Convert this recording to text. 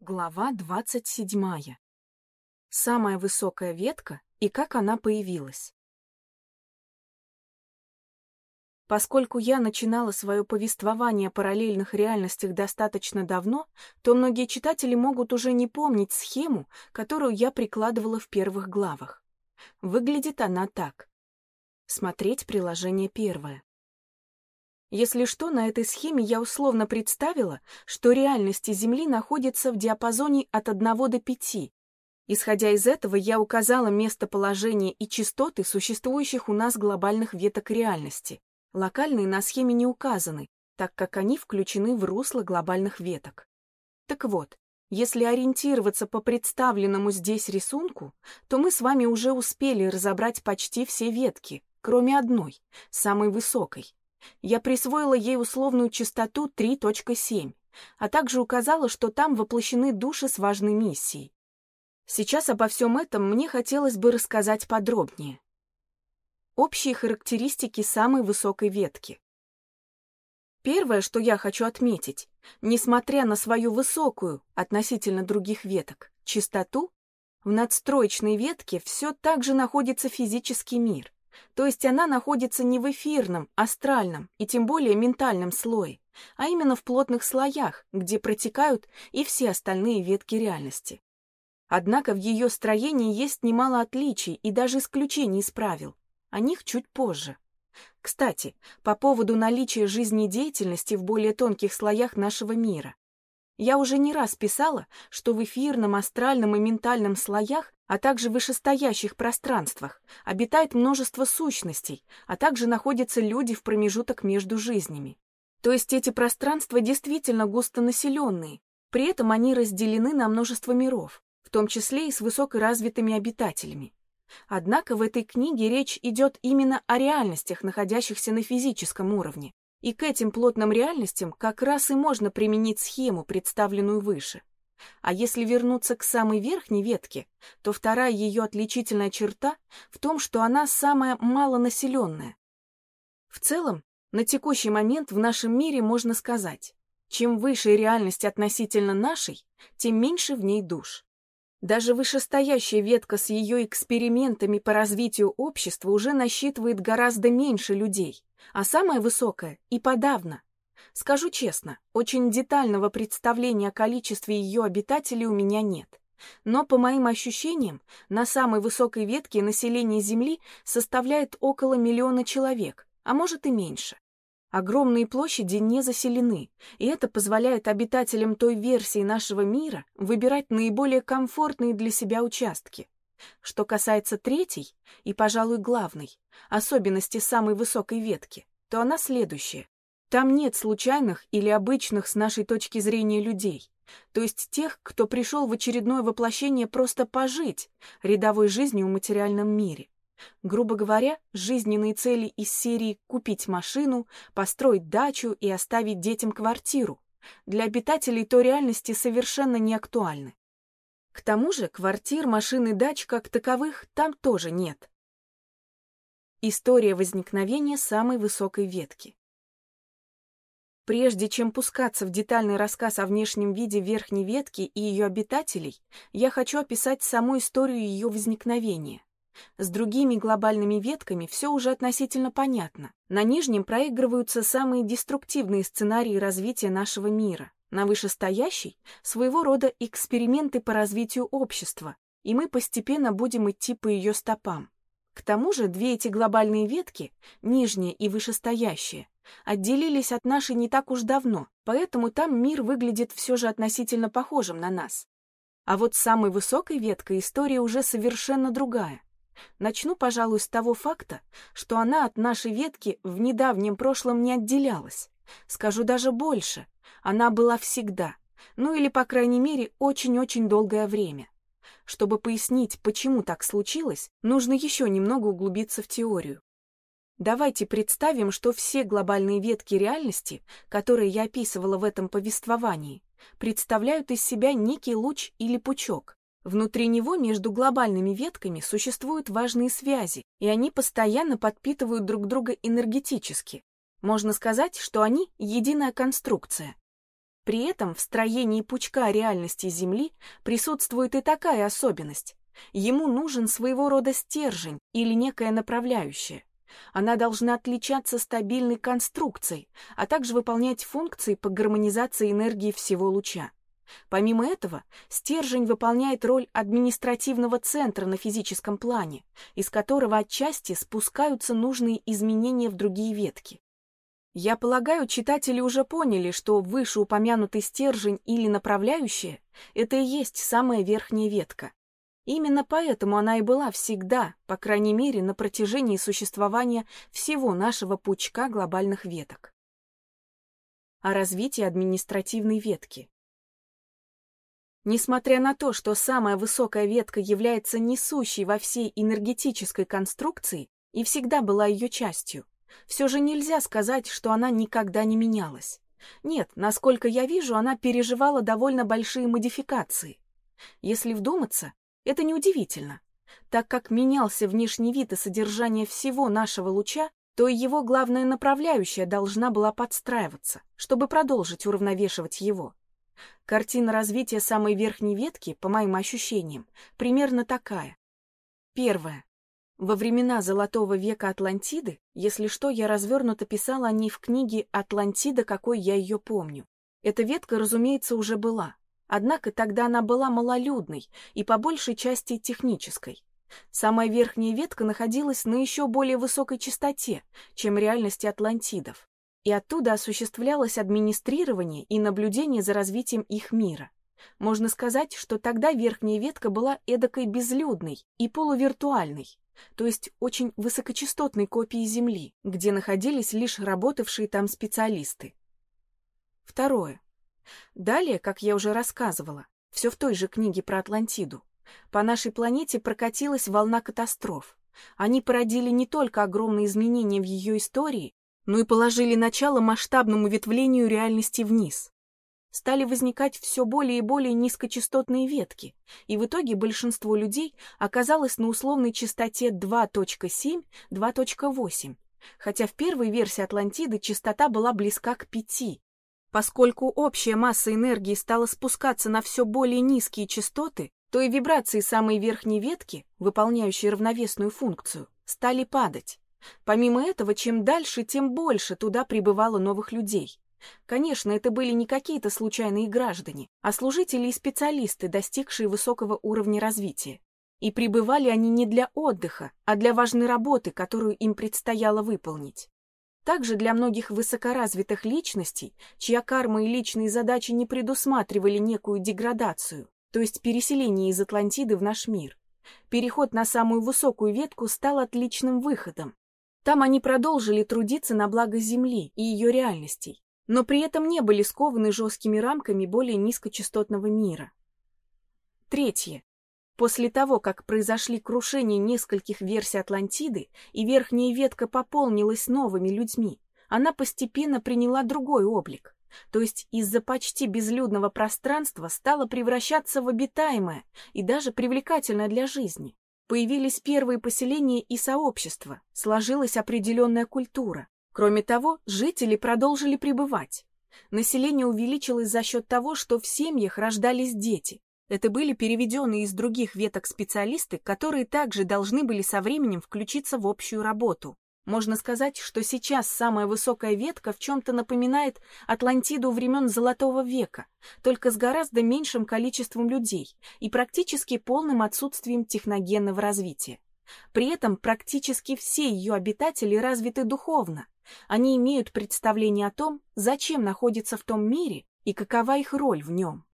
Глава двадцать седьмая. Самая высокая ветка и как она появилась. Поскольку я начинала свое повествование о параллельных реальностях достаточно давно, то многие читатели могут уже не помнить схему, которую я прикладывала в первых главах. Выглядит она так. Смотреть приложение первое. Если что, на этой схеме я условно представила, что реальности Земли находятся в диапазоне от 1 до 5. Исходя из этого, я указала местоположение и частоты существующих у нас глобальных веток реальности. Локальные на схеме не указаны, так как они включены в русло глобальных веток. Так вот, если ориентироваться по представленному здесь рисунку, то мы с вами уже успели разобрать почти все ветки, кроме одной, самой высокой, я присвоила ей условную частоту 3.7, а также указала, что там воплощены души с важной миссией. Сейчас обо всем этом мне хотелось бы рассказать подробнее. Общие характеристики самой высокой ветки. Первое, что я хочу отметить, несмотря на свою высокую, относительно других веток, частоту, в надстроечной ветке все так же находится физический мир, то есть она находится не в эфирном, астральном и тем более ментальном слое, а именно в плотных слоях, где протекают и все остальные ветки реальности. Однако в ее строении есть немало отличий и даже исключений из правил. О них чуть позже. Кстати, по поводу наличия жизнедеятельности в более тонких слоях нашего мира. Я уже не раз писала, что в эфирном, астральном и ментальном слоях а также вышестоящих пространствах обитает множество сущностей, а также находятся люди в промежуток между жизнями. То есть эти пространства действительно густонаселенные, при этом они разделены на множество миров, в том числе и с высокоразвитыми обитателями. Однако в этой книге речь идет именно о реальностях, находящихся на физическом уровне, и к этим плотным реальностям как раз и можно применить схему, представленную выше. А если вернуться к самой верхней ветке, то вторая ее отличительная черта в том, что она самая малонаселенная. В целом, на текущий момент в нашем мире можно сказать, чем выше реальность относительно нашей, тем меньше в ней душ. Даже вышестоящая ветка с ее экспериментами по развитию общества уже насчитывает гораздо меньше людей, а самая высокая и подавно Скажу честно, очень детального представления о количестве ее обитателей у меня нет. Но, по моим ощущениям, на самой высокой ветке население Земли составляет около миллиона человек, а может и меньше. Огромные площади не заселены, и это позволяет обитателям той версии нашего мира выбирать наиболее комфортные для себя участки. Что касается третьей и, пожалуй, главной, особенности самой высокой ветки, то она следующая. Там нет случайных или обычных с нашей точки зрения людей, то есть тех, кто пришел в очередное воплощение просто пожить рядовой жизнью в материальном мире. Грубо говоря, жизненные цели из серии «купить машину», «построить дачу» и «оставить детям квартиру» для обитателей той реальности совершенно не актуальны. К тому же квартир, машин и дач как таковых там тоже нет. История возникновения самой высокой ветки. Прежде чем пускаться в детальный рассказ о внешнем виде верхней ветки и ее обитателей, я хочу описать саму историю ее возникновения. С другими глобальными ветками все уже относительно понятно. На нижнем проигрываются самые деструктивные сценарии развития нашего мира. На вышестоящей — своего рода эксперименты по развитию общества, и мы постепенно будем идти по ее стопам. К тому же две эти глобальные ветки, нижняя и вышестоящая, отделились от нашей не так уж давно, поэтому там мир выглядит все же относительно похожим на нас. А вот с самой высокой веткой история уже совершенно другая. Начну, пожалуй, с того факта, что она от нашей ветки в недавнем прошлом не отделялась. Скажу даже больше, она была всегда, ну или, по крайней мере, очень-очень долгое время. Чтобы пояснить, почему так случилось, нужно еще немного углубиться в теорию. Давайте представим, что все глобальные ветки реальности, которые я описывала в этом повествовании, представляют из себя некий луч или пучок. Внутри него между глобальными ветками существуют важные связи, и они постоянно подпитывают друг друга энергетически. Можно сказать, что они единая конструкция. При этом в строении пучка реальности Земли присутствует и такая особенность. Ему нужен своего рода стержень или некая направляющая. Она должна отличаться стабильной конструкцией, а также выполнять функции по гармонизации энергии всего луча. Помимо этого, стержень выполняет роль административного центра на физическом плане, из которого отчасти спускаются нужные изменения в другие ветки. Я полагаю, читатели уже поняли, что вышеупомянутый стержень или направляющая — это и есть самая верхняя ветка. Именно поэтому она и была всегда, по крайней мере, на протяжении существования всего нашего пучка глобальных веток. О развитии административной ветки. Несмотря на то, что самая высокая ветка является несущей во всей энергетической конструкции и всегда была ее частью, все же нельзя сказать, что она никогда не менялась. Нет, насколько я вижу, она переживала довольно большие модификации. Если вдуматься, это неудивительно. Так как менялся внешний вид и содержание всего нашего луча, то и его главная направляющая должна была подстраиваться, чтобы продолжить уравновешивать его. Картина развития самой верхней ветки, по моим ощущениям, примерно такая. Первое. Во времена Золотого века Атлантиды, если что, я развернуто писала о ней в книге «Атлантида, какой я ее помню». Эта ветка, разумеется, уже была. Однако тогда она была малолюдной и по большей части технической. Самая верхняя ветка находилась на еще более высокой частоте, чем реальности Атлантидов, и оттуда осуществлялось администрирование и наблюдение за развитием их мира. Можно сказать, что тогда верхняя ветка была эдакой безлюдной и полувиртуальной, то есть очень высокочастотной копией Земли, где находились лишь работавшие там специалисты. Второе. Далее, как я уже рассказывала, все в той же книге про Атлантиду, по нашей планете прокатилась волна катастроф. Они породили не только огромные изменения в ее истории, но и положили начало масштабному ветвлению реальности вниз стали возникать все более и более низкочастотные ветки, и в итоге большинство людей оказалось на условной частоте 2.7, 2.8, хотя в первой версии Атлантиды частота была близка к 5. Поскольку общая масса энергии стала спускаться на все более низкие частоты, то и вибрации самой верхней ветки, выполняющей равновесную функцию, стали падать. Помимо этого, чем дальше, тем больше туда прибывало новых людей. Конечно, это были не какие-то случайные граждане, а служители и специалисты, достигшие высокого уровня развития. И пребывали они не для отдыха, а для важной работы, которую им предстояло выполнить. Также для многих высокоразвитых личностей, чья карма и личные задачи не предусматривали некую деградацию, то есть переселение из Атлантиды в наш мир, переход на самую высокую ветку стал отличным выходом. Там они продолжили трудиться на благо Земли и ее реальностей, но при этом не были скованы жесткими рамками более низкочастотного мира. Третье. После того, как произошли крушения нескольких версий Атлантиды и верхняя ветка пополнилась новыми людьми, она постепенно приняла другой облик, то есть из-за почти безлюдного пространства стала превращаться в обитаемое и даже привлекательное для жизни. Появились первые поселения и сообщества, сложилась определенная культура, Кроме того, жители продолжили пребывать. Население увеличилось за счет того, что в семьях рождались дети. Это были переведенные из других веток специалисты, которые также должны были со временем включиться в общую работу. Можно сказать, что сейчас самая высокая ветка в чем-то напоминает Атлантиду времен Золотого века, только с гораздо меньшим количеством людей и практически полным отсутствием техногенного развития. При этом практически все ее обитатели развиты духовно, они имеют представление о том, зачем находятся в том мире и какова их роль в нем.